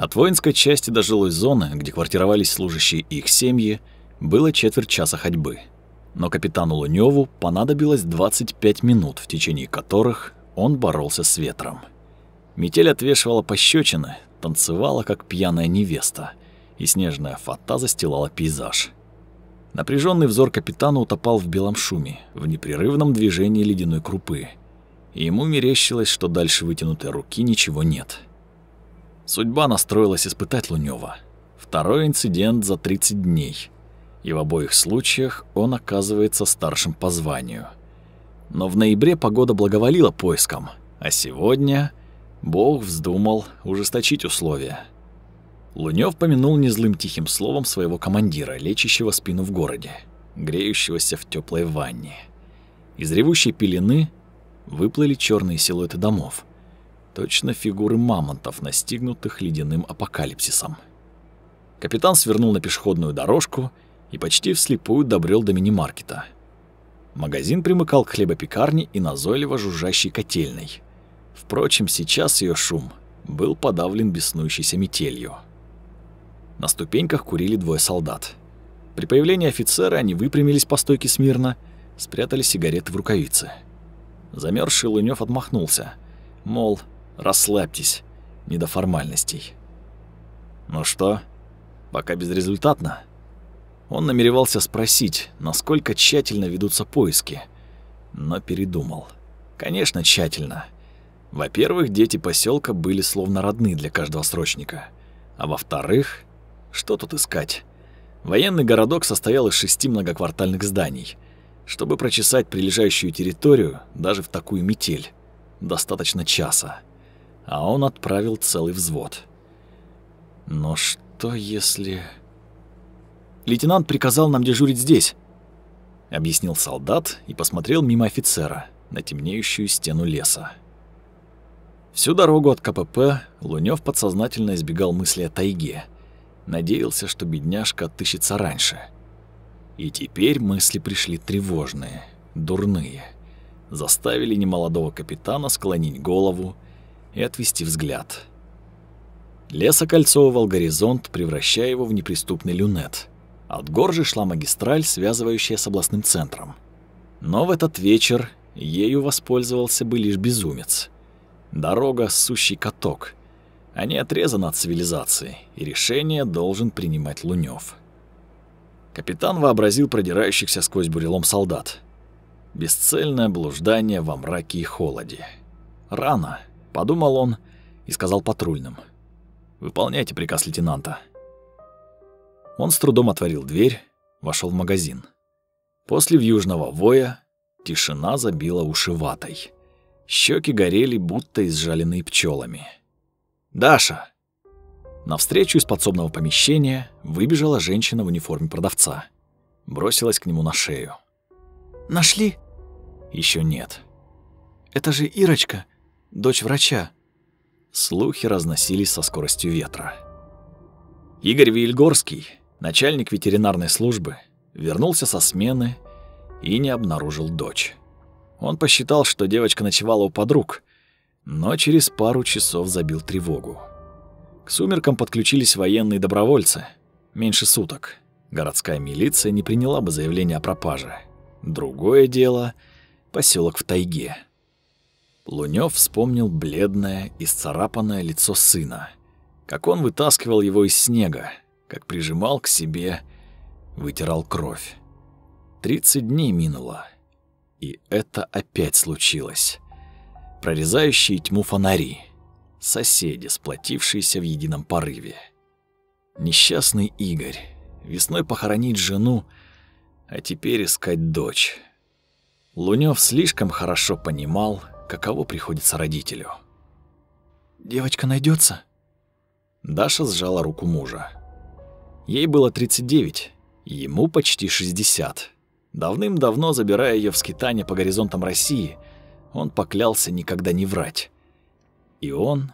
От воинской части до жилой зоны, где квартировались служащие и их семьи, было четверть часа ходьбы. Но капитану Лунёву понадобилось 25 минут, в течение которых он боролся с ветром. Метель отвешивала пощечины, танцевала, как пьяная невеста, и снежная фата застилала пейзаж. Напряженный взор капитана утопал в белом шуме, в непрерывном движении ледяной крупы. И ему мерещилось, что дальше вытянутой руки ничего нет. Судьба настроилась испытать Лунёва. Второй инцидент за 30 дней. И в обоих случаях он оказывается старшим по званию. Но в ноябре погода благоволила поискам, а сегодня Бог вздумал ужесточить условия. Лунёв помянул незлым тихим словом своего командира, лечащего спину в городе, греющегося в теплой ванне. Из ревущей пелены выплыли черные силуэты домов, точно фигуры мамонтов, настигнутых ледяным апокалипсисом. Капитан свернул на пешеходную дорожку и почти вслепую добрел до мини-маркета. Магазин примыкал к хлебопекарне и назойливо жужжащей котельной. Впрочем, сейчас ее шум был подавлен беснующейся метелью. На ступеньках курили двое солдат. При появлении офицера они выпрямились по стойке смирно, спрятали сигареты в рукавицы. Замерзший Лунёв отмахнулся, мол, расслабьтесь, не до формальностей. Ну что, пока безрезультатно? Он намеревался спросить, насколько тщательно ведутся поиски, но передумал. Конечно, тщательно. Во-первых, дети поселка были словно родны для каждого срочника, а во-вторых, что тут искать? Военный городок состоял из шести многоквартальных зданий. Чтобы прочесать прилежащую территорию, даже в такую метель, достаточно часа. А он отправил целый взвод. Но что если... «Лейтенант приказал нам дежурить здесь», — объяснил солдат и посмотрел мимо офицера на темнеющую стену леса. Всю дорогу от КПП Лунёв подсознательно избегал мысли о тайге — Надеялся, что бедняжка отыщется раньше. И теперь мысли пришли тревожные, дурные. Заставили немолодого капитана склонить голову и отвести взгляд. Лес окольцовывал горизонт, превращая его в неприступный люнет. От гор же шла магистраль, связывающая с областным центром. Но в этот вечер ею воспользовался бы лишь безумец. Дорога — сущий каток — они отрезаны от цивилизации, и решение должен принимать Лунёв. Капитан вообразил продирающихся сквозь бурелом солдат. Бесцельное блуждание во мраке и холоде. «Рано», — подумал он и сказал патрульным. «Выполняйте приказ лейтенанта». Он с трудом отворил дверь, вошел в магазин. После вьюжного воя тишина забила уши ватой. Щеки горели, будто изжаленные пчелами. «Даша!» Навстречу из подсобного помещения выбежала женщина в униформе продавца. Бросилась к нему на шею. «Нашли?» Еще нет». «Это же Ирочка, дочь врача». Слухи разносились со скоростью ветра. Игорь Вильгорский, начальник ветеринарной службы, вернулся со смены и не обнаружил дочь. Он посчитал, что девочка ночевала у подруг, но через пару часов забил тревогу. К сумеркам подключились военные добровольцы. Меньше суток. Городская милиция не приняла бы заявление о пропаже. Другое дело — поселок в тайге. Лунёв вспомнил бледное, исцарапанное лицо сына. Как он вытаскивал его из снега, как прижимал к себе, вытирал кровь. Тридцать дней минуло, и это опять случилось прорезающие тьму фонари, соседи, сплотившиеся в едином порыве. Несчастный Игорь, весной похоронить жену, а теперь искать дочь. Лунёв слишком хорошо понимал, каково приходится родителю. «Девочка найдется? Даша сжала руку мужа. Ей было 39, ему почти 60. Давным-давно, забирая ее в скитание по горизонтам России, он поклялся никогда не врать. И он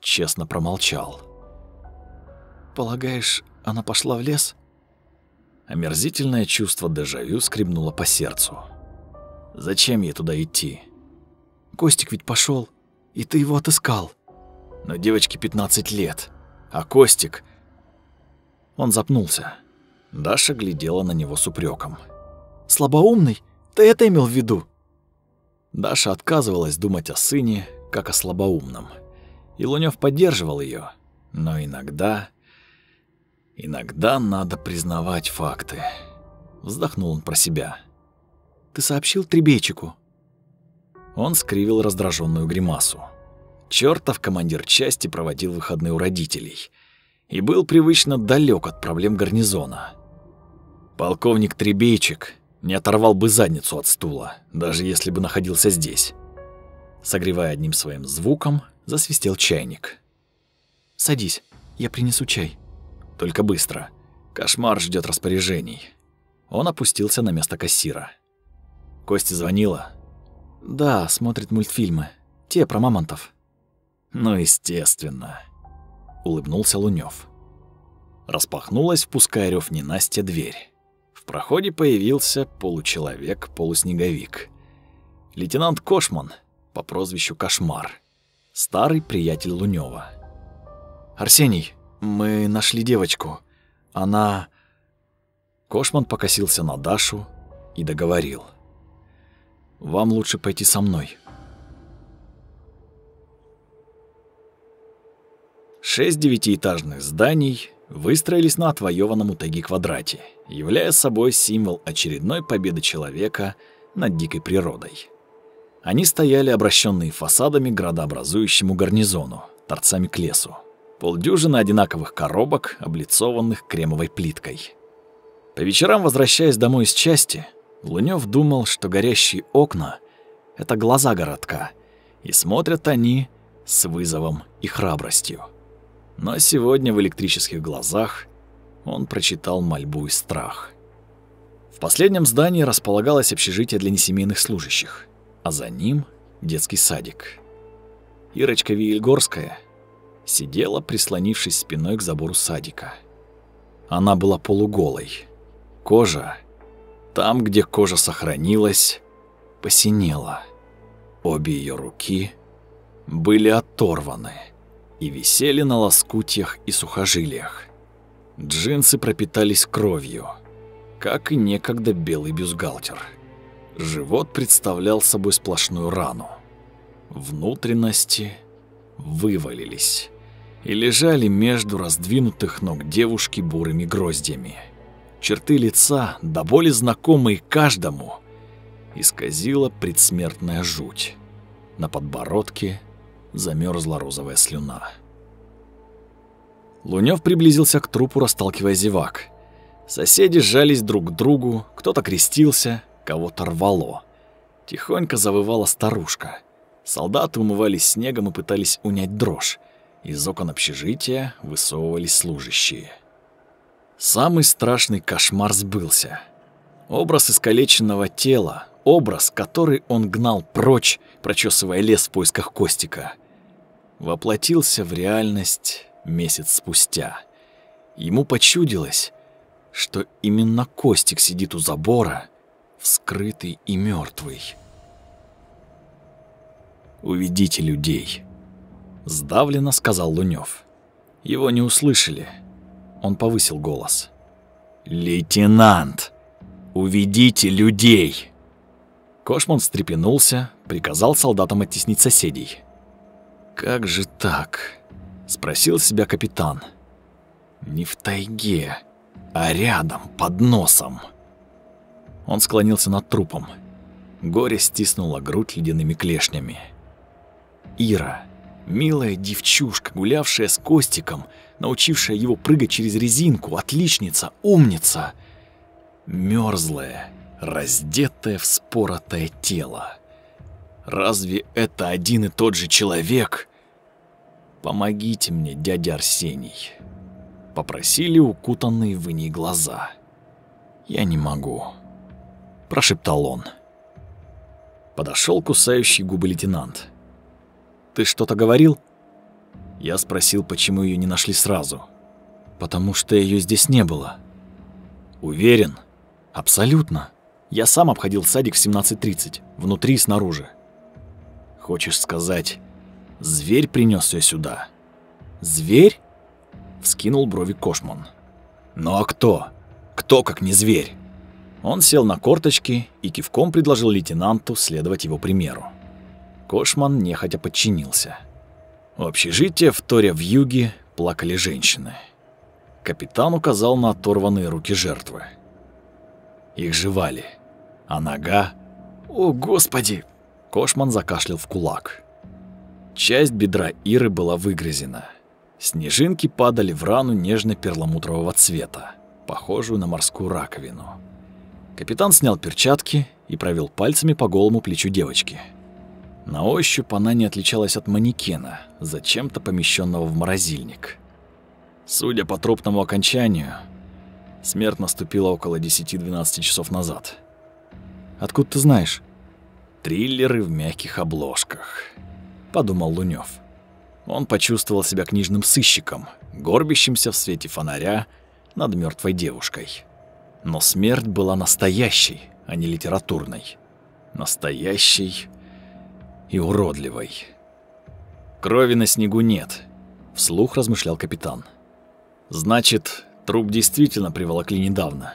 честно промолчал. «Полагаешь, она пошла в лес?» Омерзительное чувство дежавю скребнуло по сердцу. «Зачем ей туда идти?» «Костик ведь пошел, и ты его отыскал». «Но девочке 15 лет. А Костик... Он запнулся. Даша глядела на него с упреком. «Слабоумный? Ты это имел в виду?» Даша отказывалась думать о сыне, как о слабоумном. И Лунёв поддерживал ее, но иногда... Иногда надо признавать факты. Вздохнул он про себя. «Ты сообщил Требейчику?» Он скривил раздраженную гримасу. Чёртов командир части проводил выходные у родителей и был привычно далек от проблем гарнизона. Полковник Требейчик не оторвал бы задницу от стула, даже если бы находился здесь. Согревая одним своим звуком, засвистел чайник. «Садись, я принесу чай». «Только быстро. Кошмар ждет распоряжений». Он опустился на место кассира. Костя звонила. «Да, смотрит мультфильмы. Те про мамонтов». «Ну, естественно», — улыбнулся Лунёв. Распахнулась, впуская рёв ненастья, дверь. В проходе появился получеловек-полуснеговик. Лейтенант Кошман по прозвищу Кошмар, старый приятель Лунёва. «Арсений, мы нашли девочку. Она...» Кошман покосился на Дашу и договорил. «Вам лучше пойти со мной». Шесть девятиэтажных зданий выстроились на отвоеванном у квадрате, являя собой символ очередной победы человека над дикой природой. Они стояли обращенные фасадами градообразующему гарнизону, торцами к лесу. Полдюжины одинаковых коробок, облицованных кремовой плиткой. По вечерам, возвращаясь домой из части, Лунёв думал, что горящие окна — это глаза городка, и смотрят они с вызовом и храбростью. Но сегодня в электрических глазах он прочитал мольбу и страх. В последнем здании располагалось общежитие для несемейных служащих, а за ним детский садик. Ирочка Виельгорская сидела, прислонившись спиной к забору садика. Она была полуголой. Кожа, там, где кожа сохранилась, посинела. Обе ее руки были оторваны и висели на лоскутьях и сухожилиях. Джинсы пропитались кровью, как и некогда белый бюстгальтер. Живот представлял собой сплошную рану. Внутренности вывалились и лежали между раздвинутых ног девушки бурыми гроздьями. Черты лица, до боли знакомые каждому, исказила предсмертная жуть. На подбородке замерзла розовая слюна. Лунёв приблизился к трупу, расталкивая зевак. Соседи сжались друг к другу, кто-то крестился, кого-то рвало. Тихонько завывала старушка. Солдаты умывались снегом и пытались унять дрожь. Из окон общежития высовывались служащие. Самый страшный кошмар сбылся. Образ искалеченного тела, образ, который он гнал прочь, прочесывая лес в поисках Костика, воплотился в реальность месяц спустя. Ему почудилось, что именно Костик сидит у забора, вскрытый и мертвый. «Уведите людей», — сдавленно сказал Лунёв. Его не услышали. Он повысил голос. «Лейтенант, уведите людей!» Кошман встрепенулся, приказал солдатам оттеснить соседей. «Как же так?» — спросил себя капитан. «Не в тайге, а рядом, под носом». Он склонился над трупом. Горе стиснуло грудь ледяными клешнями. Ира, милая девчушка, гулявшая с Костиком, научившая его прыгать через резинку, отличница, умница. Мёрзлая, раздетое вспоротое тело. Разве это один и тот же человек? Помогите мне, дядя Арсений. Попросили укутанные в иней глаза. Я не могу, прошептал он. Подошел кусающий губы лейтенант. Ты что-то говорил? Я спросил, почему ее не нашли сразу. Потому что ее здесь не было. Уверен? Абсолютно. Я сам обходил садик в 17.30, внутри и снаружи. Хочешь сказать, зверь принес ее сюда? Зверь? Вскинул брови Кошман. «Ну а кто? Кто, как не зверь?» Он сел на корточки и кивком предложил лейтенанту следовать его примеру. Кошман нехотя подчинился. В общежитие в Торе в юге плакали женщины. Капитан указал на оторванные руки жертвы. Их жевали, а нога... «О, Господи!» Кошман закашлял в кулак. Часть бедра Иры была выгрызена. Снежинки падали в рану нежно-перламутрового цвета, похожую на морскую раковину. Капитан снял перчатки и провел пальцами по голому плечу девочки. На ощупь она не отличалась от манекена, зачем-то помещенного в морозильник. Судя по трупному окончанию, смерть наступила около 10-12 часов назад. Откуда ты знаешь? Триллеры в мягких обложках, подумал Лунёв. Он почувствовал себя книжным сыщиком, горбящимся в свете фонаря над мертвой девушкой. Но смерть была настоящей, а не литературной. Настоящей и уродливой. Крови на снегу нет, вслух размышлял капитан. Значит, труп действительно приволокли недавно.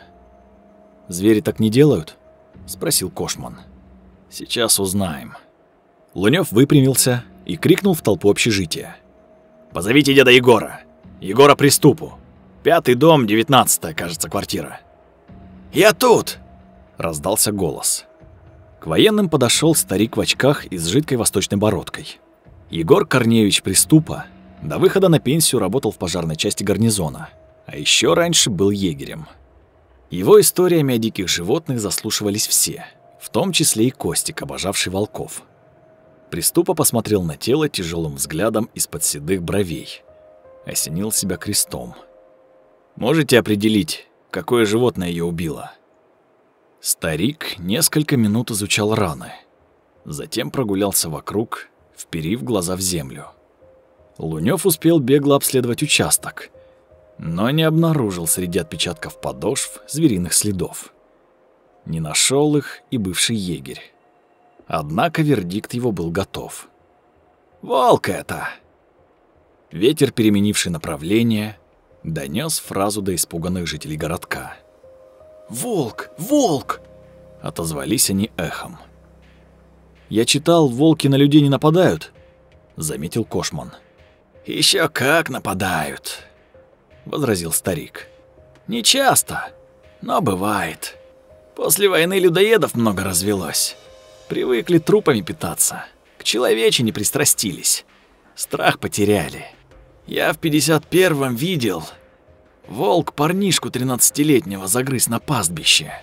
Звери так не делают? спросил Кошман. Сейчас узнаем. Лунёв выпрямился и крикнул в толпу общежития. «Позовите деда Егора! Егора Приступу! Пятый дом, девятнадцатая, кажется, квартира!» «Я тут!» — раздался голос. К военным подошел старик в очках и с жидкой восточной бородкой. Егор Корнеевич Приступа до выхода на пенсию работал в пожарной части гарнизона, а еще раньше был егерем. Его историями о диких животных заслушивались все, в том числе и Костик, обожавший волков. Приступа посмотрел на тело тяжелым взглядом из-под седых бровей. Осенил себя крестом. «Можете определить, какое животное ее убило. Старик несколько минут изучал раны, затем прогулялся вокруг, вперив глаза в землю. Лунёв успел бегло обследовать участок, но не обнаружил среди отпечатков подошв звериных следов. Не нашел их и бывший егерь. Однако вердикт его был готов. «Волк это!» Ветер, переменивший направление, донес фразу до испуганных жителей городка. «Волк! Волк!» — отозвались они эхом. «Я читал, волки на людей не нападают», — заметил Кошман. Еще как нападают», — возразил старик. «Не часто, но бывает. После войны людоедов много развелось. Привыкли трупами питаться, к человечине пристрастились, страх потеряли». Я в 51-м видел. Волк парнишку 13-летнего загрыз на пастбище.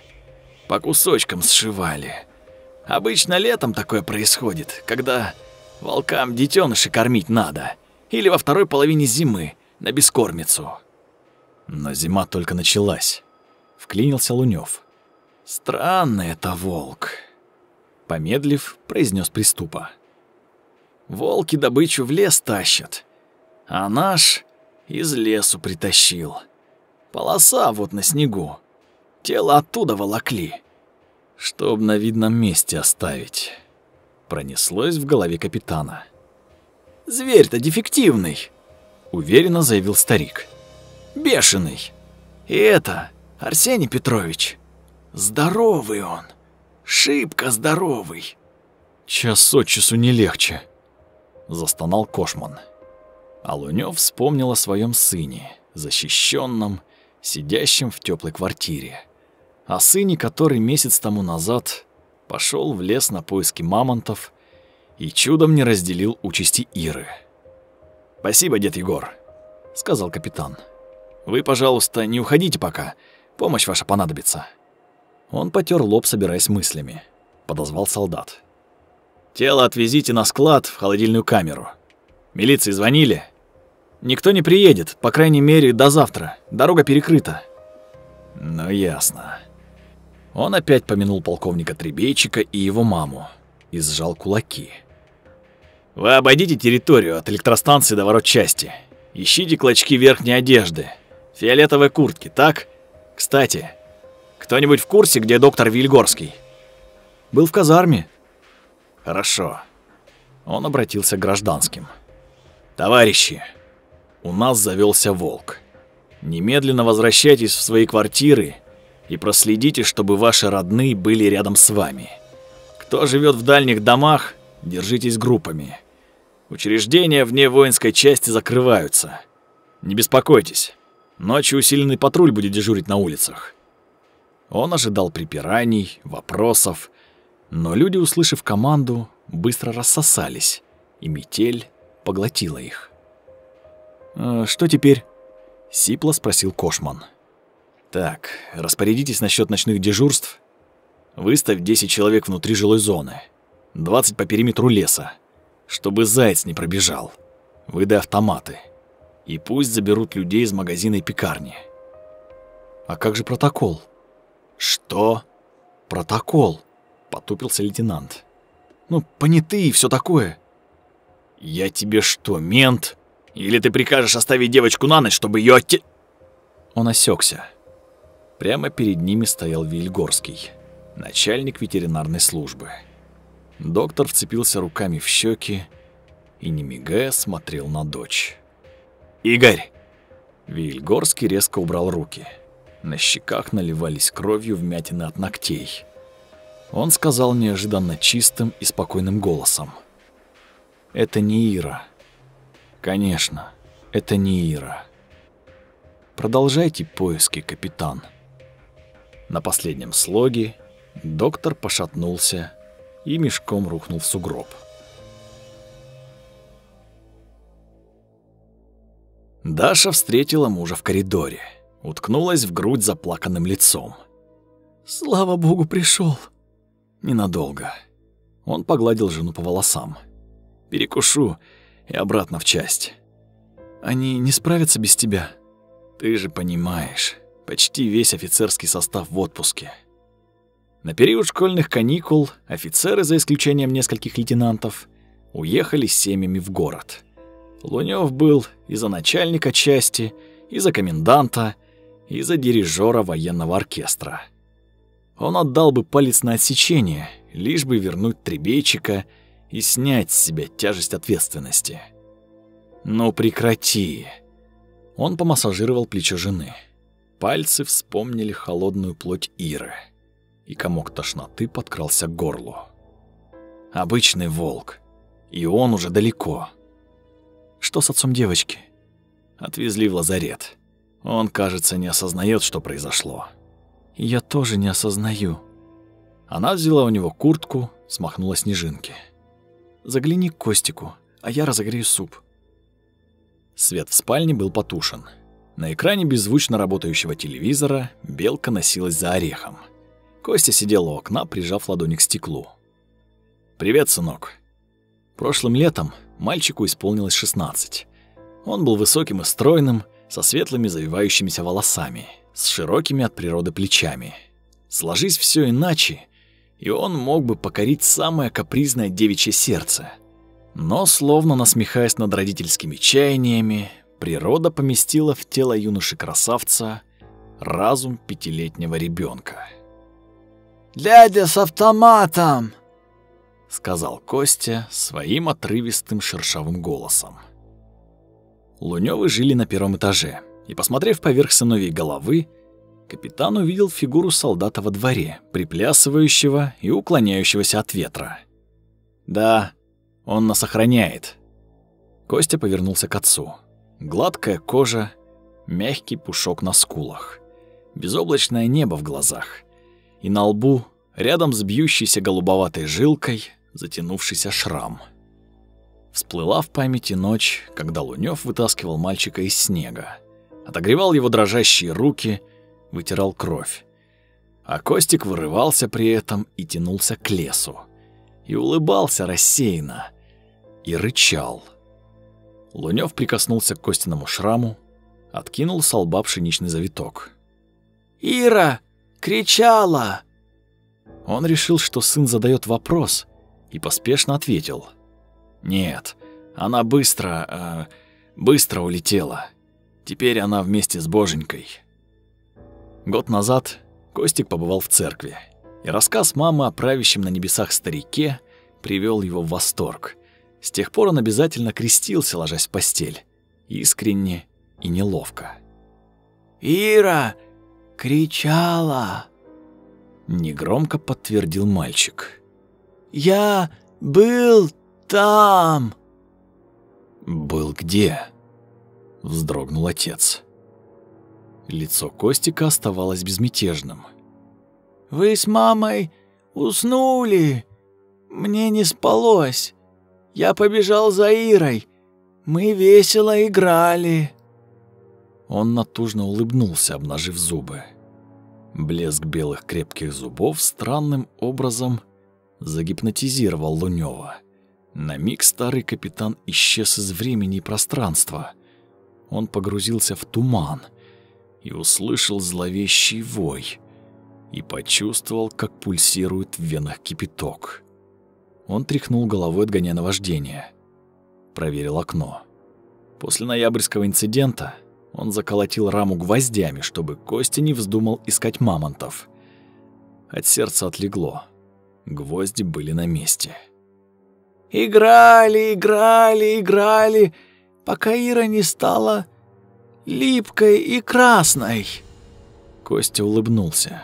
По кусочкам сшивали. Обычно летом такое происходит, когда волкам детеныши кормить надо. Или во второй половине зимы, на бескормицу. Но зима только началась. Вклинился Лунёв. Странный это волк. Помедлив, произнес приступа. Волки добычу в лес тащат а наш из лесу притащил. Полоса вот на снегу. Тело оттуда волокли. Чтоб на видном месте оставить. Пронеслось в голове капитана. Зверь-то дефективный, уверенно заявил старик. Бешеный. И это, Арсений Петрович, здоровый он. Шибко здоровый. Час от часу не легче, застонал Кошман. А вспомнил о своем сыне, защищенном, сидящем в теплой квартире. О сыне, который месяц тому назад пошел в лес на поиски мамонтов и чудом не разделил участи Иры. «Спасибо, дед Егор», — сказал капитан. «Вы, пожалуйста, не уходите пока. Помощь ваша понадобится». Он потер лоб, собираясь мыслями. Подозвал солдат. «Тело отвезите на склад в холодильную камеру. Милиции звонили?» Никто не приедет, по крайней мере, до завтра. Дорога перекрыта. Ну ясно. Он опять помянул полковника Требейчика и его маму и сжал кулаки. Вы обойдите территорию от электростанции до ворот части. Ищите клочки верхней одежды, фиолетовой куртки, так? Кстати, кто-нибудь в курсе, где доктор Вильгорский? Был в казарме. Хорошо. Он обратился к гражданским. Товарищи, у нас завелся волк. Немедленно возвращайтесь в свои квартиры и проследите, чтобы ваши родные были рядом с вами. Кто живет в дальних домах, держитесь группами. Учреждения вне воинской части закрываются. Не беспокойтесь. Ночью усиленный патруль будет дежурить на улицах. Он ожидал припираний, вопросов, но люди, услышав команду, быстро рассосались, и метель поглотила их. «Э, «Что теперь?» — сипло спросил Кошман. «Так, распорядитесь насчет ночных дежурств. Выставь 10 человек внутри жилой зоны, 20 по периметру леса, чтобы заяц не пробежал. Выдай автоматы. И пусть заберут людей из магазина и пекарни». «А как же протокол?» «Что?» «Протокол», — потупился лейтенант. «Ну, понятые и все такое». «Я тебе что, мент?» Или ты прикажешь оставить девочку на ночь, чтобы ее отте...» Он осекся. Прямо перед ними стоял Вильгорский, начальник ветеринарной службы. Доктор вцепился руками в щеки и, не мигая, смотрел на дочь. «Игорь!» Вильгорский резко убрал руки. На щеках наливались кровью вмятины от ногтей. Он сказал неожиданно чистым и спокойным голосом. «Это не Ира. Конечно, это не Ира. Продолжайте поиски, капитан. На последнем слоге доктор пошатнулся и мешком рухнул в сугроб. Даша встретила мужа в коридоре, уткнулась в грудь заплаканным лицом. «Слава богу, пришел. Ненадолго. Он погладил жену по волосам. «Перекушу и обратно в часть. Они не справятся без тебя. Ты же понимаешь, почти весь офицерский состав в отпуске. На период школьных каникул офицеры, за исключением нескольких лейтенантов, уехали с семьями в город. Лунёв был и за начальника части, и за коменданта, и за дирижера военного оркестра. Он отдал бы палец на отсечение, лишь бы вернуть Требейчика и снять с себя тяжесть ответственности. «Ну прекрати!» Он помассажировал плечо жены. Пальцы вспомнили холодную плоть Иры, и комок тошноты подкрался к горлу. Обычный волк, и он уже далеко. Что с отцом девочки? Отвезли в лазарет. Он, кажется, не осознает, что произошло. я тоже не осознаю. Она взяла у него куртку, смахнула снежинки. Загляни к Костику, а я разогрею суп. Свет в спальне был потушен. На экране беззвучно работающего телевизора белка носилась за орехом. Костя сидел у окна, прижав ладони к стеклу. «Привет, сынок». Прошлым летом мальчику исполнилось 16. Он был высоким и стройным, со светлыми завивающимися волосами, с широкими от природы плечами. Сложись все иначе, и он мог бы покорить самое капризное девичье сердце. Но, словно насмехаясь над родительскими чаяниями, природа поместила в тело юноши-красавца разум пятилетнего ребенка. «Дядя с автоматом!» — сказал Костя своим отрывистым шершавым голосом. Лунёвы жили на первом этаже, и, посмотрев поверх сыновей головы, капитан увидел фигуру солдата во дворе, приплясывающего и уклоняющегося от ветра. Да, он нас охраняет. Костя повернулся к отцу. Гладкая кожа, мягкий пушок на скулах, безоблачное небо в глазах, и на лбу, рядом с бьющейся голубоватой жилкой, затянувшийся шрам. Всплыла в памяти ночь, когда Лунёв вытаскивал мальчика из снега, отогревал его дрожащие руки вытирал кровь. А Костик вырывался при этом и тянулся к лесу. И улыбался рассеянно. И рычал. Лунёв прикоснулся к Костиному шраму, откинул с лба пшеничный завиток. «Ира! Кричала!» Он решил, что сын задает вопрос, и поспешно ответил. «Нет, она быстро, э, быстро улетела. Теперь она вместе с Боженькой». Год назад Костик побывал в церкви, и рассказ мамы о правящем на небесах старике привел его в восторг. С тех пор он обязательно крестился, ложась в постель, искренне и неловко. «Ира кричала!» Негромко подтвердил мальчик. «Я был там!» «Был где?» Вздрогнул отец. Лицо Костика оставалось безмятежным. «Вы с мамой уснули. Мне не спалось. Я побежал за Ирой. Мы весело играли». Он натужно улыбнулся, обнажив зубы. Блеск белых крепких зубов странным образом загипнотизировал Лунёва. На миг старый капитан исчез из времени и пространства. Он погрузился в туман и услышал зловещий вой и почувствовал, как пульсирует в венах кипяток. Он тряхнул головой, отгоняя наваждение. Проверил окно. После ноябрьского инцидента он заколотил раму гвоздями, чтобы Костя не вздумал искать мамонтов. От сердца отлегло. Гвозди были на месте. «Играли, играли, играли, пока Ира не стала липкой и красной». Костя улыбнулся,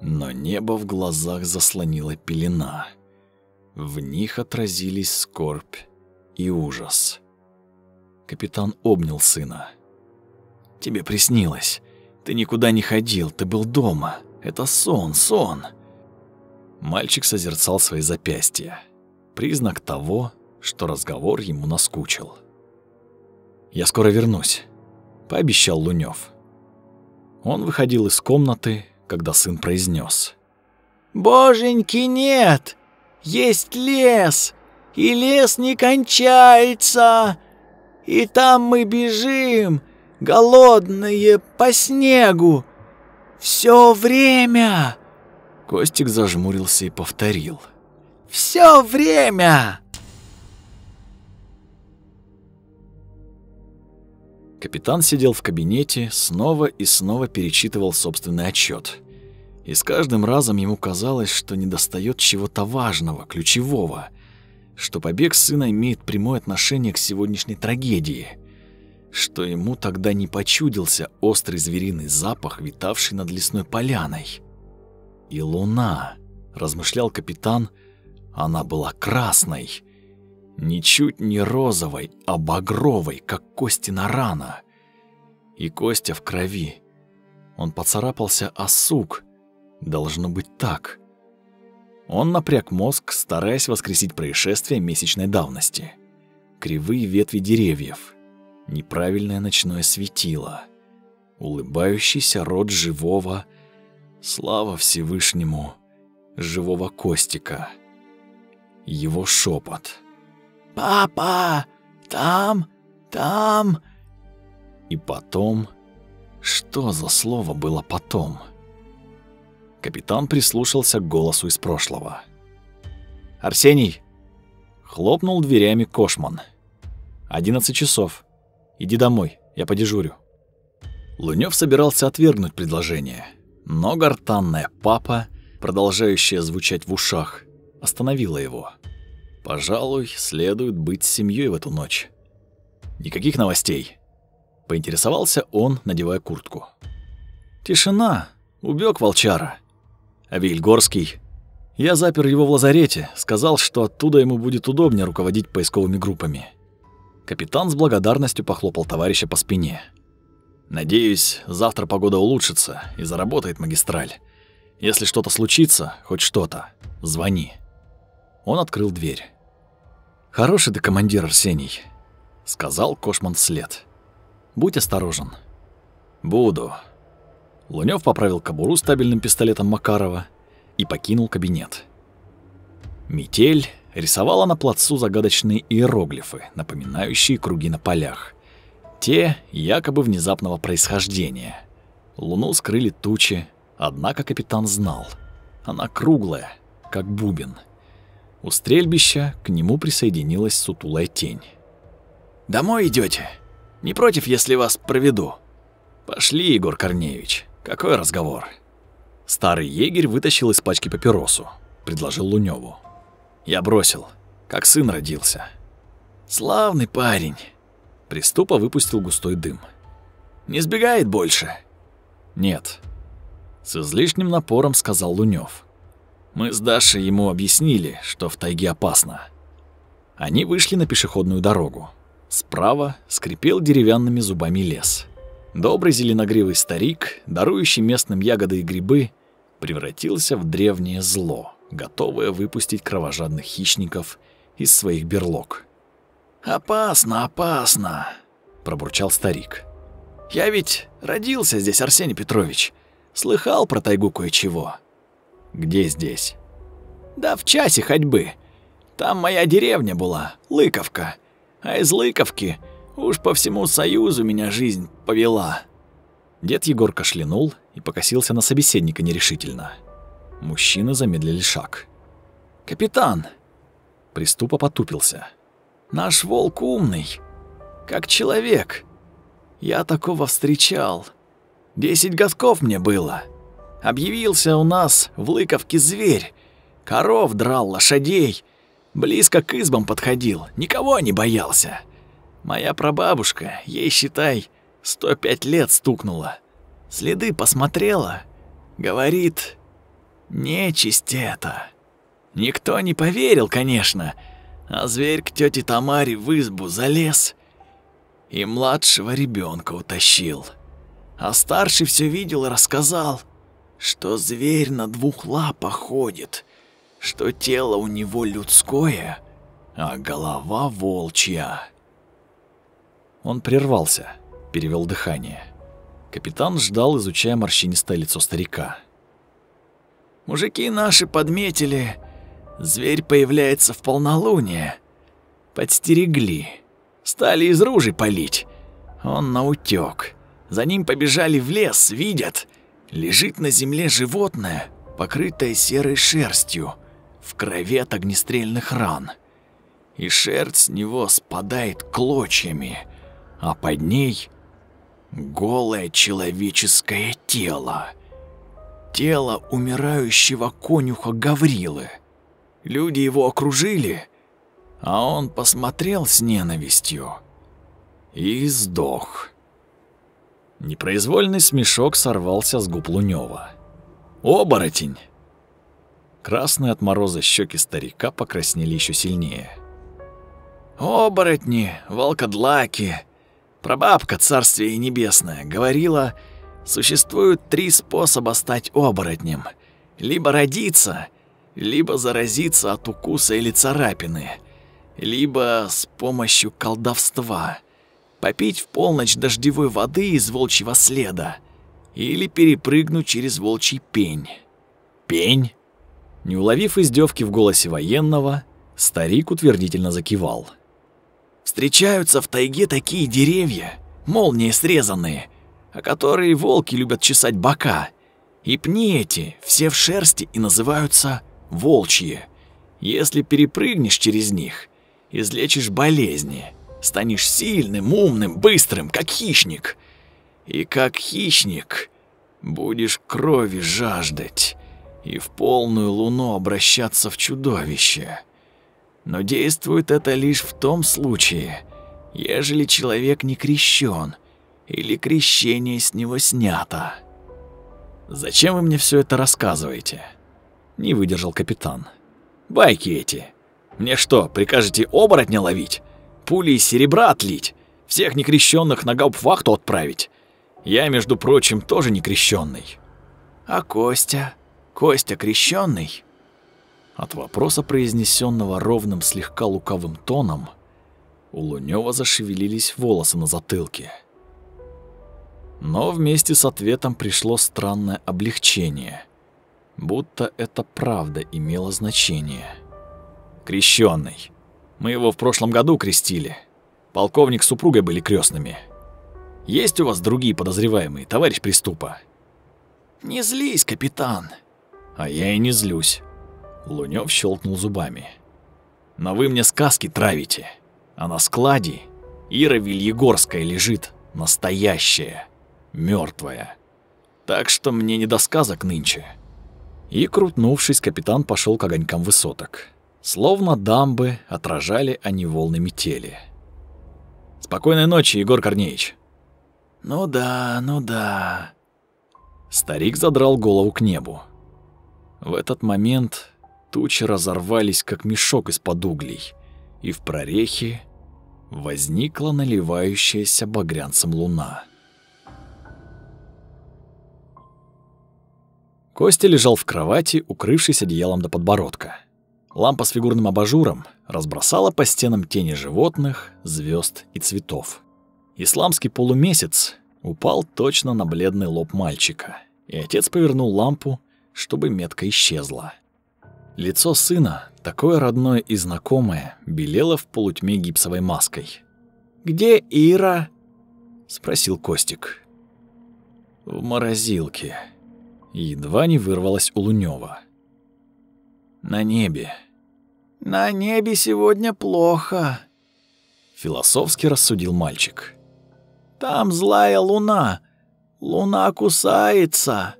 но небо в глазах заслонила пелена. В них отразились скорбь и ужас. Капитан обнял сына. Тебе приснилось. Ты никуда не ходил, ты был дома. Это сон, сон. Мальчик созерцал свои запястья. Признак того, что разговор ему наскучил. «Я скоро вернусь», — пообещал Лунёв. Он выходил из комнаты, когда сын произнес: «Боженьки, нет! Есть лес, и лес не кончается! И там мы бежим, голодные, по снегу. Все время!» Костик зажмурился и повторил. «Все время!» Капитан сидел в кабинете, снова и снова перечитывал собственный отчет. И с каждым разом ему казалось, что недостает чего-то важного, ключевого, что побег сына имеет прямое отношение к сегодняшней трагедии – что ему тогда не почудился острый звериный запах, витавший над лесной поляной. И луна, размышлял капитан, она была красной, ничуть не розовой, а багровой, как Костина рана. И Костя в крови. Он поцарапался о сук. Должно быть так. Он напряг мозг, стараясь воскресить происшествие месячной давности. Кривые ветви деревьев, неправильное ночное светило, улыбающийся рот живого, слава Всевышнему, живого Костика, его шепот. «Папа, там, там...» И потом... Что за слово было потом? Капитан прислушался к голосу из прошлого. «Арсений!» Хлопнул дверями Кошман. «Одиннадцать часов. Иди домой, я подежурю». Лунёв собирался отвергнуть предложение, но гортанная папа, продолжающая звучать в ушах, остановила его. Пожалуй, следует быть с семьей в эту ночь. Никаких новостей. Поинтересовался он, надевая куртку. Тишина. Убег волчара. А Вильгорский... Я запер его в лазарете, сказал, что оттуда ему будет удобнее руководить поисковыми группами. Капитан с благодарностью похлопал товарища по спине. «Надеюсь, завтра погода улучшится и заработает магистраль. Если что-то случится, хоть что-то, звони». Он открыл дверь. «Хороший ты командир, Арсений», — сказал Кошман вслед. «Будь осторожен». «Буду». Лунёв поправил кобуру стабильным пистолетом Макарова и покинул кабинет. Метель рисовала на плацу загадочные иероглифы, напоминающие круги на полях. Те якобы внезапного происхождения. Луну скрыли тучи, однако капитан знал. Она круглая, как бубен. У стрельбища к нему присоединилась сутулая тень. «Домой идете? Не против, если вас проведу?» «Пошли, Егор Корнеевич. Какой разговор?» Старый егерь вытащил из пачки папиросу, предложил Лунёву. Я бросил, как сын родился. Славный парень. Приступа выпустил густой дым. «Не сбегает больше?» «Нет». С излишним напором сказал Лунёв. Мы с Дашей ему объяснили, что в тайге опасно. Они вышли на пешеходную дорогу. Справа скрипел деревянными зубами лес. Добрый зеленогривый старик, дарующий местным ягоды и грибы, превратился в древнее зло, готовое выпустить кровожадных хищников из своих берлог. «Опасно, опасно», — пробурчал старик. «Я ведь родился здесь, Арсений Петрович. Слыхал про тайгу кое-чего». «Где здесь?» «Да в часе ходьбы. Там моя деревня была, Лыковка. А из Лыковки уж по всему Союзу меня жизнь повела». Дед Егор кашлянул и покосился на собеседника нерешительно. Мужчины замедлили шаг. «Капитан!» Приступа потупился. «Наш волк умный, как человек. Я такого встречал. Десять годков мне было. Объявился у нас в Лыковке зверь. Коров драл, лошадей. Близко к избам подходил, никого не боялся. Моя прабабушка, ей, считай, сто пять лет стукнула. Следы посмотрела. Говорит, нечисть это. Никто не поверил, конечно, а зверь к тете Тамаре в избу залез и младшего ребенка утащил. А старший все видел и рассказал, что зверь на двух лапах ходит, что тело у него людское, а голова волчья. Он прервался, перевел дыхание. Капитан ждал, изучая морщинистое лицо старика. Мужики наши подметили, зверь появляется в полнолуние. Подстерегли. Стали из ружей палить. Он наутёк. За ним побежали в лес, видят. Лежит на земле животное, покрытое серой шерстью, в крови от огнестрельных ран. И шерсть с него спадает клочьями, а под ней голое человеческое тело. Тело умирающего конюха Гаврилы. Люди его окружили, а он посмотрел с ненавистью и сдох. Непроизвольный смешок сорвался с губ Лунёва. «Оборотень!» Красные от мороза щеки старика покраснели еще сильнее. «Оборотни, волкодлаки, прабабка царствие небесное говорила, существует три способа стать оборотнем. Либо родиться, либо заразиться от укуса или царапины, либо с помощью колдовства попить в полночь дождевой воды из волчьего следа или перепрыгнуть через волчий пень. Пень? Не уловив издевки в голосе военного, старик утвердительно закивал. Встречаются в тайге такие деревья, молнии срезанные, о которые волки любят чесать бока. И пни эти все в шерсти и называются волчьи. Если перепрыгнешь через них, излечишь болезни, станешь сильным, умным, быстрым, как хищник. И как хищник будешь крови жаждать и в полную луну обращаться в чудовище. Но действует это лишь в том случае, ежели человек не крещен или крещение с него снято. «Зачем вы мне все это рассказываете?» Не выдержал капитан. «Байки эти. Мне что, прикажете оборотня ловить? Пули из серебра отлить? Всех некрещенных на гауптвахту отправить? Я, между прочим, тоже некрещенный. А Костя? Костя крещенный? От вопроса, произнесенного ровным, слегка лукавым тоном, у Лунёва зашевелились волосы на затылке. Но вместе с ответом пришло странное облегчение, будто это правда имело значение. Крещенный. Мы его в прошлом году крестили. Полковник с супругой были крестными. Есть у вас другие подозреваемые, товарищ приступа? Не злись, капитан. А я и не злюсь. Лунёв щелкнул зубами. Но вы мне сказки травите. А на складе Ира Вильегорская лежит, настоящая, мертвая. Так что мне не до сказок нынче. И, крутнувшись, капитан пошел к огонькам высоток. Словно дамбы отражали они волны метели. Спокойной ночи, Егор Корнеевич. Ну да, ну да. Старик задрал голову к небу. В этот момент тучи разорвались, как мешок из-под углей, и в прорехе возникла наливающаяся багрянцем луна. Костя лежал в кровати, укрывшись одеялом до подбородка. Лампа с фигурным абажуром разбросала по стенам тени животных, звезд и цветов. Исламский полумесяц упал точно на бледный лоб мальчика, и отец повернул лампу, чтобы метка исчезла. Лицо сына, такое родное и знакомое, белело в полутьме гипсовой маской. «Где Ира?» — спросил Костик. «В морозилке». Едва не вырвалось у Лунёва. «На небе». «На небе сегодня плохо», — философски рассудил мальчик. «Там злая луна. Луна кусается».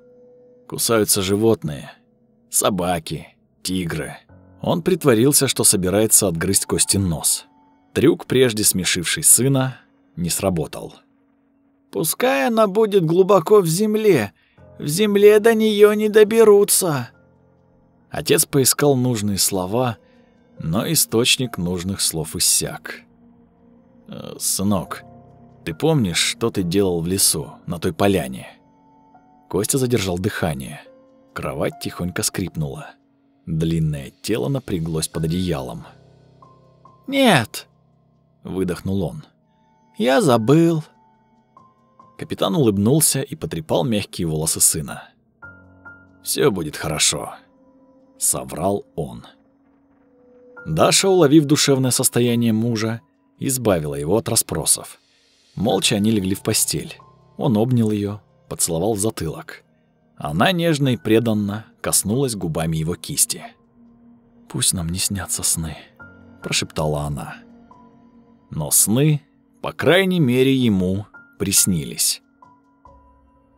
Кусаются животные. Собаки, тигры. Он притворился, что собирается отгрызть Костин нос. Трюк, прежде смешивший сына, не сработал. «Пускай она будет глубоко в земле. В земле до нее не доберутся». Отец поискал нужные слова, но источник нужных слов иссяк. «Э, «Сынок, ты помнишь, что ты делал в лесу, на той поляне?» Костя задержал дыхание. Кровать тихонько скрипнула. Длинное тело напряглось под одеялом. «Нет!» — выдохнул он. «Я забыл». Капитан улыбнулся и потрепал мягкие волосы сына. Все будет хорошо», — соврал он. Даша, уловив душевное состояние мужа, избавила его от расспросов. Молча они легли в постель. Он обнял ее, поцеловал в затылок. Она нежно и преданно коснулась губами его кисти. «Пусть нам не снятся сны», — прошептала она. Но сны, по крайней мере, ему приснились.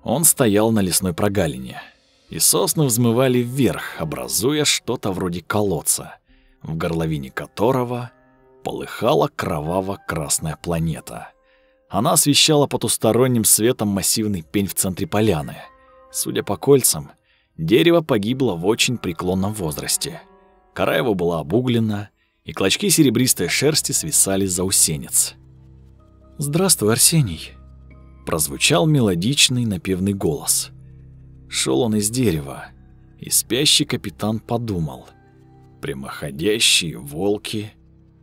Он стоял на лесной прогалине, и сосны взмывали вверх, образуя что-то вроде колодца, в горловине которого полыхала кроваво-красная планета. Она освещала потусторонним светом массивный пень в центре поляны. Судя по кольцам, дерево погибло в очень преклонном возрасте. Кора его была обуглена, и клочки серебристой шерсти свисали за усенец. «Здравствуй, Арсений!» Прозвучал мелодичный напевный голос. Шел он из дерева, и спящий капитан подумал. Прямоходящие волки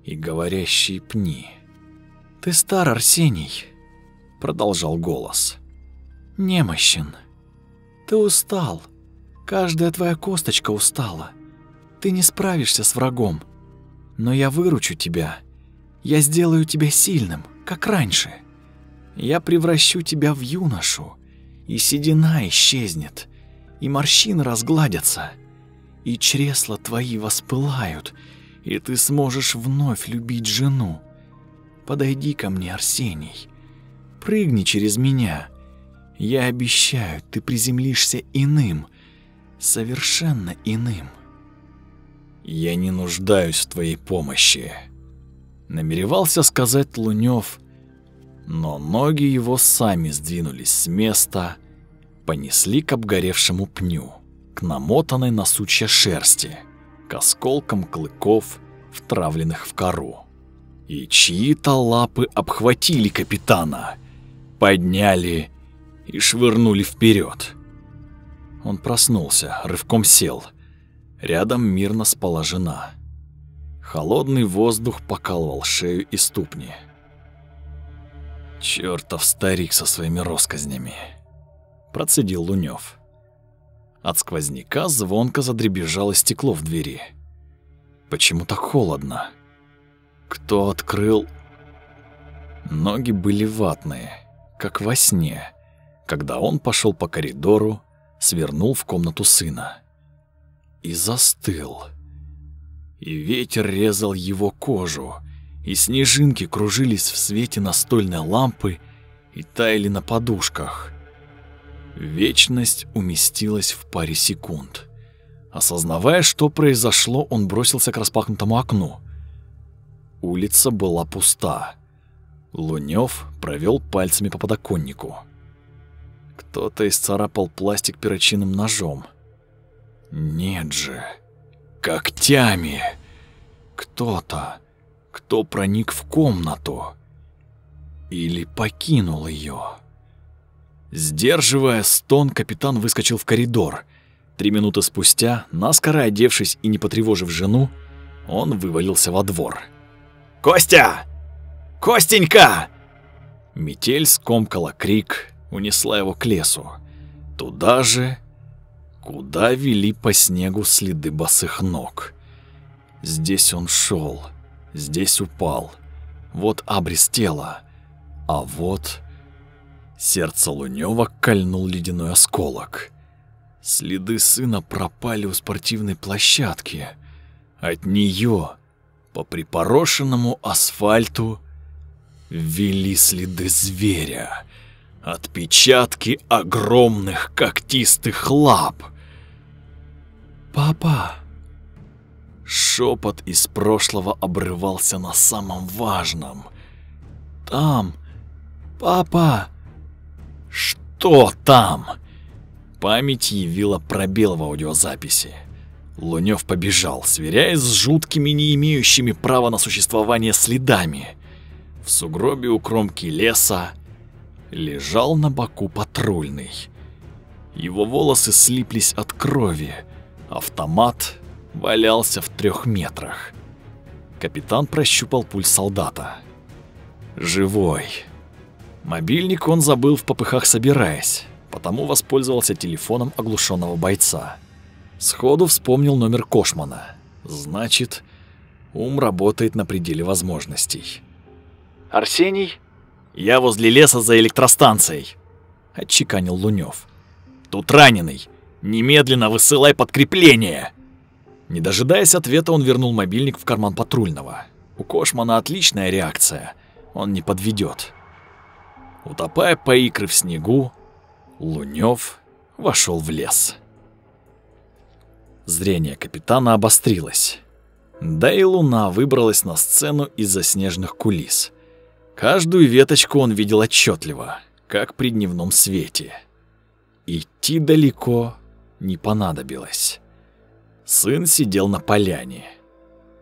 и говорящие пни. «Ты стар, Арсений!» Продолжал голос. «Немощен. Ты устал. Каждая твоя косточка устала. Ты не справишься с врагом. Но я выручу тебя. Я сделаю тебя сильным, как раньше. Я превращу тебя в юношу, и седина исчезнет, и морщины разгладятся, и чресла твои воспылают, и ты сможешь вновь любить жену. Подойди ко мне, Арсений. Прыгни через меня. Я обещаю, ты приземлишься иным, совершенно иным. Я не нуждаюсь в твоей помощи, намеревался сказать Лунёв, но ноги его сами сдвинулись с места, понесли к обгоревшему пню, к намотанной на сучья шерсти, к осколкам клыков, втравленных в кору. И чьи-то лапы обхватили капитана, подняли и швырнули вперед. Он проснулся, рывком сел. Рядом мирно спала жена. Холодный воздух покалывал шею и ступни. Чёртов старик со своими россказнями, процедил Лунёв. От сквозняка звонко задребезжало стекло в двери. Почему так холодно? Кто открыл? Ноги были ватные, как во сне, когда он пошел по коридору, свернул в комнату сына и застыл. И ветер резал его кожу, и снежинки кружились в свете настольной лампы и таяли на подушках. Вечность уместилась в паре секунд. Осознавая, что произошло, он бросился к распахнутому окну. Улица была пуста. Лунёв провёл пальцами по подоконнику. Кто-то исцарапал пластик перочинным ножом. Нет же, когтями. Кто-то, кто проник в комнату или покинул её. Сдерживая стон, капитан выскочил в коридор. Три минуты спустя, наскоро одевшись и не потревожив жену, он вывалился во двор. «Костя! Костенька!» Метель скомкала крик, унесла его к лесу. Туда же, куда вели по снегу следы босых ног. Здесь он шел, здесь упал. Вот абрис тела, а вот Сердце Лунёва кольнул ледяной осколок. Следы сына пропали у спортивной площадки. От неё по припорошенному асфальту вели следы зверя. Отпечатки огромных когтистых лап. «Папа!» Шепот из прошлого обрывался на самом важном. «Там! Папа!» Что там? Память явила пробел в аудиозаписи. Лунёв побежал, сверяясь с жуткими, не имеющими права на существование следами. В сугробе у кромки леса лежал на боку патрульный. Его волосы слиплись от крови. Автомат валялся в трех метрах. Капитан прощупал пульс солдата. Живой. Мобильник он забыл в попыхах собираясь, потому воспользовался телефоном оглушенного бойца. Сходу вспомнил номер Кошмана. Значит, ум работает на пределе возможностей. «Арсений?» «Я возле леса за электростанцией», — отчеканил Лунёв. «Тут раненый. Немедленно высылай подкрепление!» Не дожидаясь ответа, он вернул мобильник в карман патрульного. У Кошмана отличная реакция. Он не подведет. Утопая по икры в снегу, Лунёв вошел в лес. Зрение капитана обострилось. Да и луна выбралась на сцену из-за снежных кулис. Каждую веточку он видел отчетливо, как при дневном свете. Идти далеко не понадобилось. Сын сидел на поляне.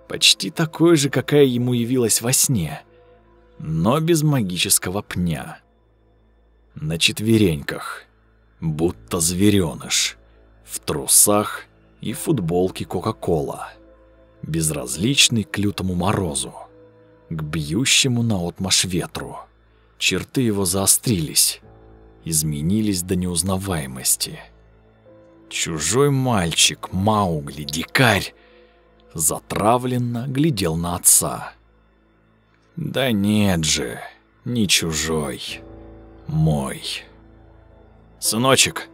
Почти такой же, какая ему явилась во сне, но без магического пня на четвереньках, будто зверёныш, в трусах и футболке Кока-Кола, безразличный к лютому морозу, к бьющему наотмашь ветру. Черты его заострились, изменились до неузнаваемости. Чужой мальчик, Маугли, дикарь, затравленно глядел на отца. Да нет же, не чужой мой. Сыночек.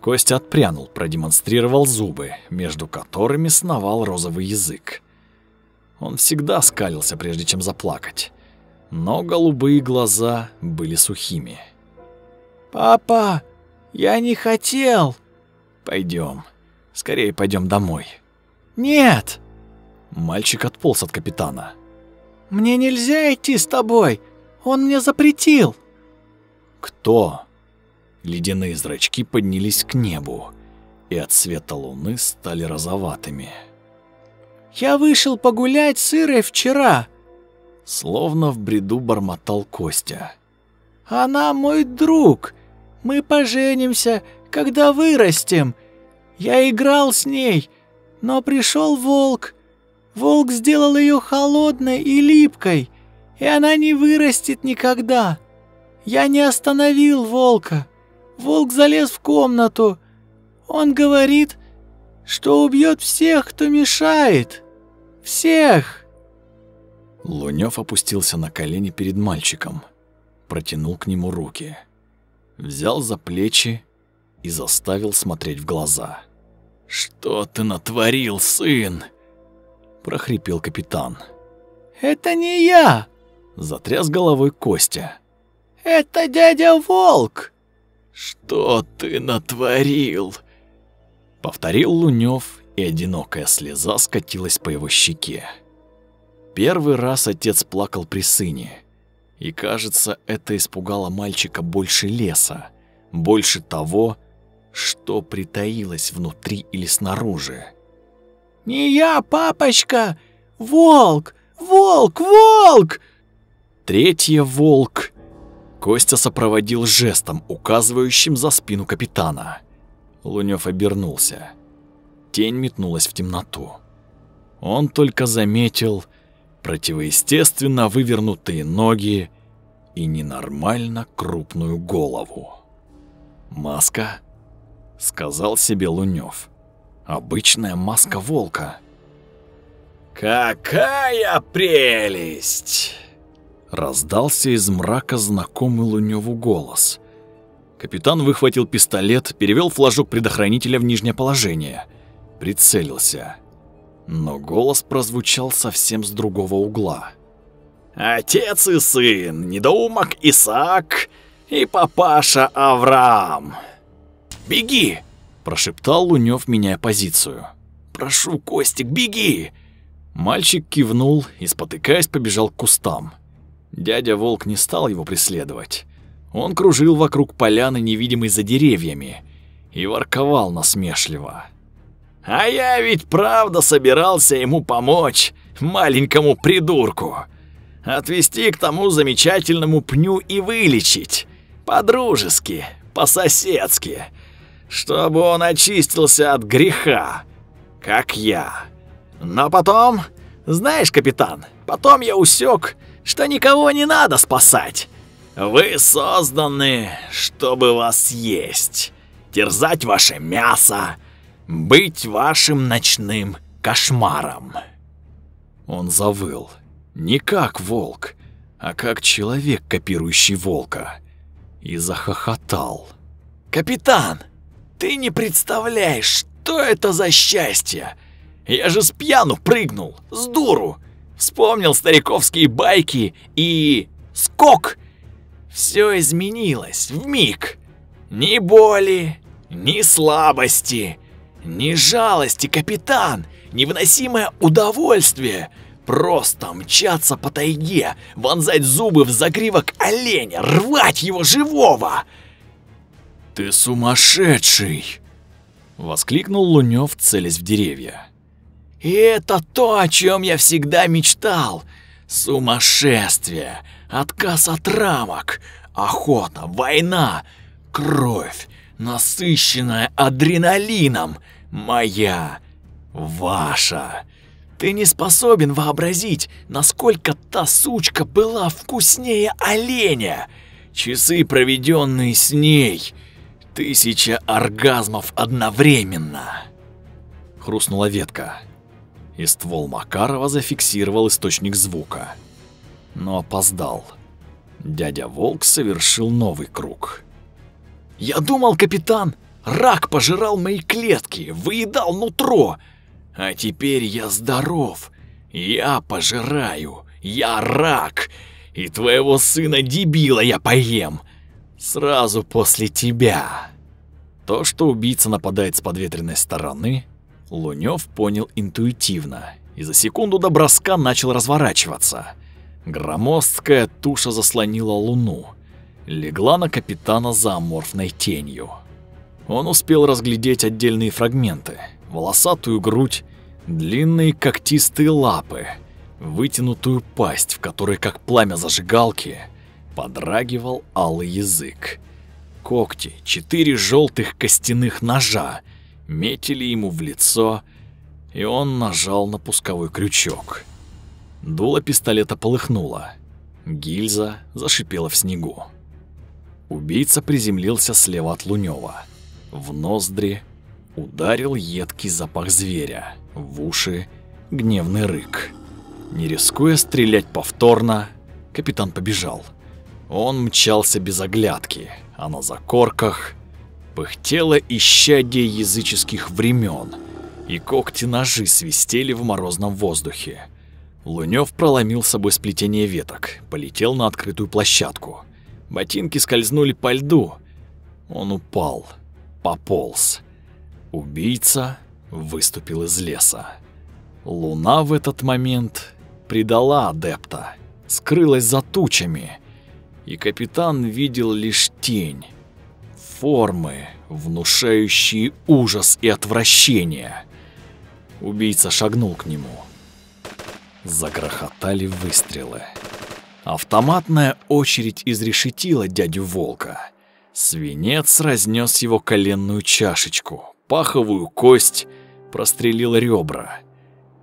Костя отпрянул, продемонстрировал зубы, между которыми сновал розовый язык. Он всегда скалился, прежде чем заплакать, но голубые глаза были сухими. «Папа, я не хотел!» Пойдем, скорее пойдем домой». «Нет!» Мальчик отполз от капитана. «Мне нельзя идти с тобой, он мне запретил!» Кто? Ледяные зрачки поднялись к небу, и от света луны стали розоватыми. «Я вышел погулять с Ирой вчера», — словно в бреду бормотал Костя. «Она мой друг. Мы поженимся, когда вырастем. Я играл с ней, но пришел волк. Волк сделал ее холодной и липкой, и она не вырастет никогда. Я не остановил волка. Волк залез в комнату. Он говорит, что убьет всех, кто мешает. Всех!» Лунёв опустился на колени перед мальчиком, протянул к нему руки, взял за плечи и заставил смотреть в глаза. «Что ты натворил, сын?» – прохрипел капитан. «Это не я!» – затряс головой Костя. Это дядя Волк!» «Что ты натворил?» Повторил Лунёв, и одинокая слеза скатилась по его щеке. Первый раз отец плакал при сыне, И кажется, это испугало мальчика больше леса, больше того, что притаилось внутри или снаружи. «Не я, папочка! Волк! Волк! Волк!» Третье волк Костя сопроводил жестом, указывающим за спину капитана. Лунёв обернулся. Тень метнулась в темноту. Он только заметил противоестественно вывернутые ноги и ненормально крупную голову. «Маска?» — сказал себе Лунёв. «Обычная маска волка». «Какая прелесть!» Раздался из мрака знакомый Лунёву голос. Капитан выхватил пистолет, перевёл флажок предохранителя в нижнее положение. Прицелился. Но голос прозвучал совсем с другого угла. «Отец и сын, недоумок Исаак и папаша Авраам. Беги!» – прошептал Лунёв, меняя позицию. «Прошу, Костик, беги!» Мальчик кивнул и, спотыкаясь, побежал к кустам. Дядя Волк не стал его преследовать. Он кружил вокруг поляны, невидимой за деревьями, и ворковал насмешливо. «А я ведь правда собирался ему помочь, маленькому придурку. Отвести к тому замечательному пню и вылечить. По-дружески, по-соседски. Чтобы он очистился от греха, как я. Но потом, знаешь, капитан, потом я усек, что никого не надо спасать. Вы созданы, чтобы вас есть, терзать ваше мясо, быть вашим ночным кошмаром. Он завыл. Не как волк, а как человек, копирующий волка. И захохотал. «Капитан, ты не представляешь, что это за счастье! Я же с пьяну прыгнул, с дуру, Вспомнил стариковские байки и... скок! Все изменилось в миг. Ни боли, ни слабости, ни жалости, капитан, невыносимое удовольствие. Просто мчаться по тайге, вонзать зубы в загривок оленя, рвать его живого. «Ты сумасшедший!» — воскликнул Лунёв, целясь в деревья. И это то, о чем я всегда мечтал. Сумасшествие, отказ от рамок, охота, война, кровь, насыщенная адреналином, моя, ваша. Ты не способен вообразить, насколько та сучка была вкуснее оленя. Часы, проведенные с ней, тысяча оргазмов одновременно. Хрустнула ветка и ствол Макарова зафиксировал источник звука. Но опоздал. Дядя Волк совершил новый круг. «Я думал, капитан, рак пожирал мои клетки, выедал нутро. А теперь я здоров. Я пожираю. Я рак. И твоего сына-дебила я поем. Сразу после тебя». То, что убийца нападает с подветренной стороны, Лунёв понял интуитивно и за секунду до броска начал разворачиваться. Громоздкая туша заслонила луну, легла на капитана за аморфной тенью. Он успел разглядеть отдельные фрагменты: волосатую грудь, длинные когтистые лапы, вытянутую пасть, в которой, как пламя зажигалки, подрагивал алый язык. Когти, четыре желтых костяных ножа, метили ему в лицо, и он нажал на пусковой крючок. Дуло пистолета полыхнуло. Гильза зашипела в снегу. Убийца приземлился слева от Лунёва. В ноздри ударил едкий запах зверя, в уши гневный рык. Не рискуя стрелять повторно, капитан побежал. Он мчался без оглядки, а на закорках Пыхтело исчадие языческих времен, и когти-ножи свистели в морозном воздухе. Лунёв проломил с собой сплетение веток, полетел на открытую площадку. Ботинки скользнули по льду. Он упал, пополз. Убийца выступил из леса. Луна в этот момент предала адепта, скрылась за тучами, и капитан видел лишь тень, формы, внушающие ужас и отвращение. Убийца шагнул к нему. Загрохотали выстрелы. Автоматная очередь изрешетила дядю Волка. Свинец разнес его коленную чашечку, паховую кость, прострелил ребра.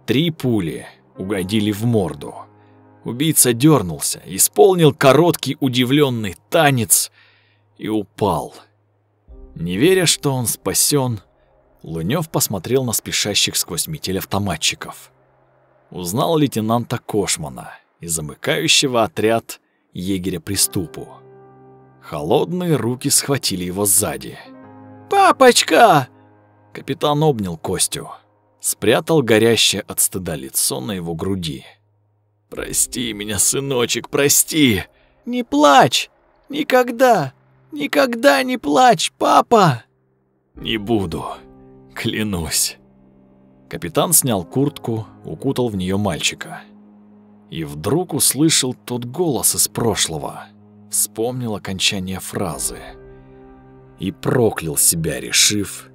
Три пули угодили в морду. Убийца дернулся, исполнил короткий удивленный танец и упал. Не веря, что он спасен, Лунёв посмотрел на спешащих сквозь метель автоматчиков. Узнал лейтенанта Кошмана и замыкающего отряд егеря приступу. Холодные руки схватили его сзади. «Папочка!» Капитан обнял Костю, спрятал горящее от стыда лицо на его груди. «Прости меня, сыночек, прости!» «Не плачь! Никогда! Никогда не плачь, папа!» «Не буду, клянусь!» Капитан снял куртку, укутал в нее мальчика. И вдруг услышал тот голос из прошлого. Вспомнил окончание фразы. И проклял себя, решив,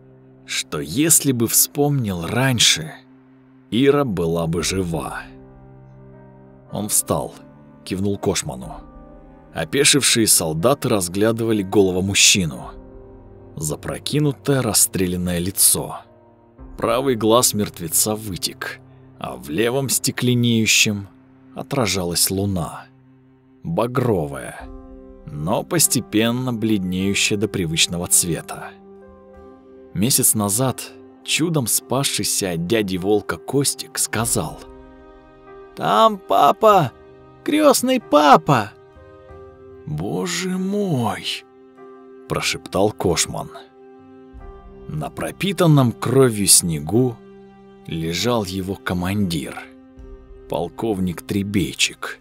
что если бы вспомнил раньше, Ира была бы жива. Он встал, кивнул Кошману. Опешившие солдаты разглядывали голого мужчину. Запрокинутое расстрелянное лицо. Правый глаз мертвеца вытек, а в левом стекленеющем отражалась луна. Багровая, но постепенно бледнеющая до привычного цвета. Месяц назад чудом спасшийся от дяди Волка Костик сказал — там папа, крестный папа. Боже мой, прошептал Кошман. На пропитанном кровью снегу лежал его командир, полковник Требейчик.